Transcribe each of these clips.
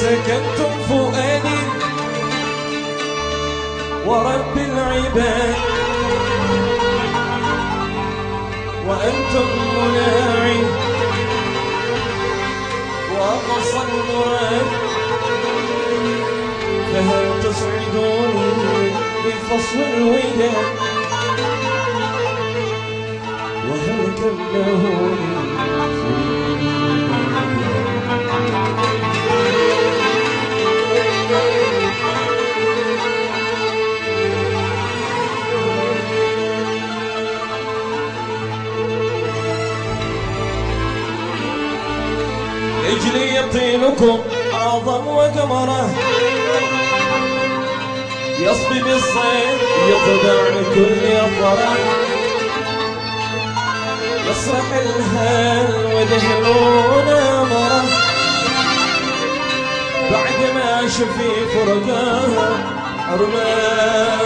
سكنتم فؤادي ورب العباد. وأنتم مناعي. وأقصى المراد فهل تسعدوني بفصل الوداد؟ اجلي يطينكم أعظم وقمره يصبي بالصيد يطبع كل يطره يصرح الهل ودهلون مرة. بعد ما شفي فرقاها حرمان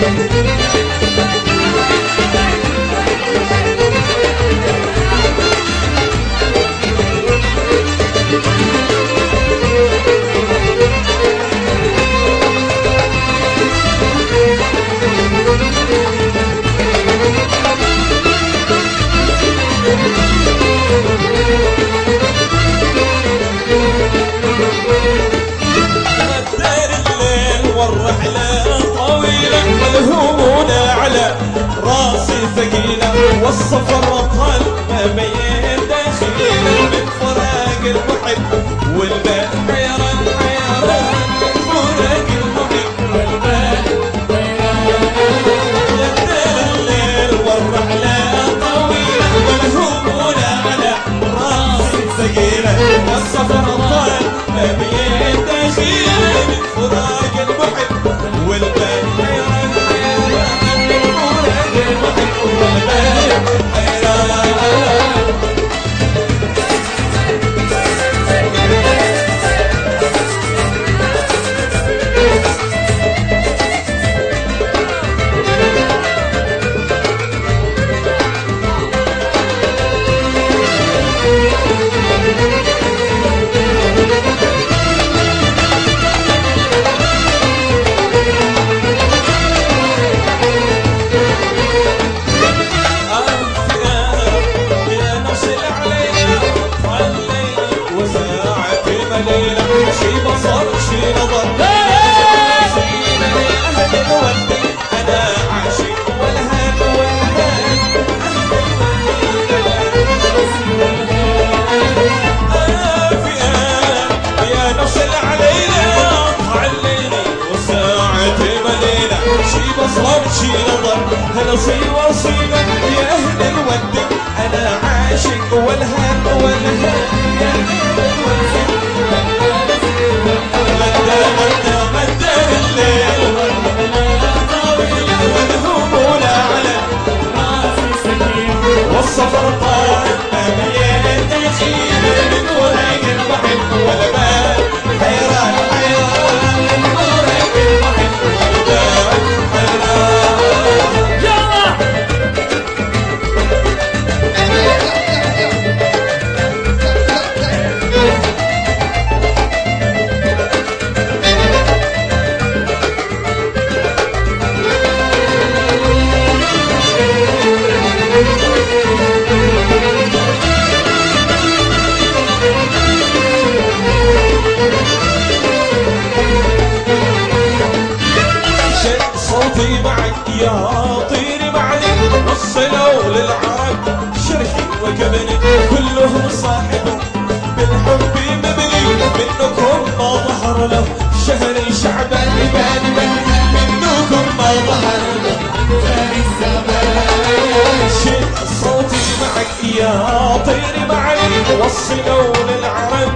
Müzik ثقيلة والسفر طال ما بين داخلي من فراق المحب والبال حيران حيران فراق المحب والبال مدار الليل والرحلة طويلة والهموم على راسي ثقيلة والسفر طال ما بين صي وصيلة يا أهل الود أنا عاشق والهان والسفر اطير معك يا طيري معي نص لو للعرب شرحي وكبني كلهم صاحبه بالحب مبلي منكم ما ظهر له شهر شعبان بان من منكم ما ظهر له ثاني الزمان. شيل صوتي معك يا طيري معني وصلوا للعرب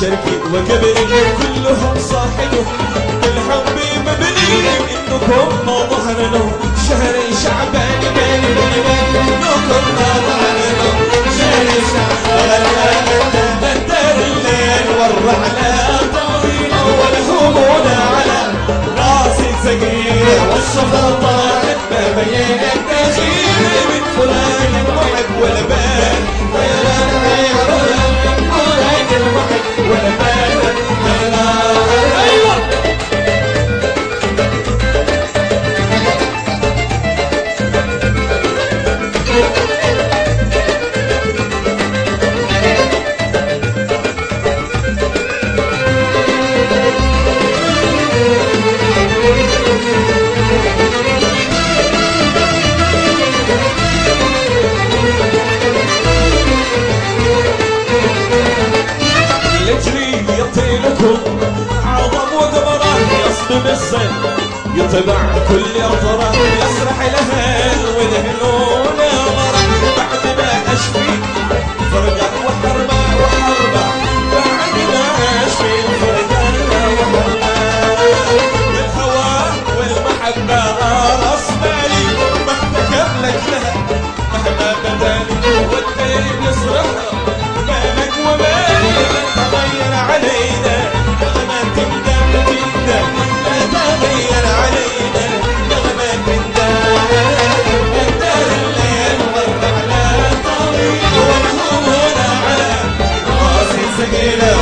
شركي وكبري كلهم صاحبه بالحب ظهرنا شهر شعبان بدر الليل والرحلة طويلة والهموم على راسي ثقيل والسفر طارت ما بين طبع كل أفراح يسرح لها الودهن ونظر بعد ما اشفيك Spirit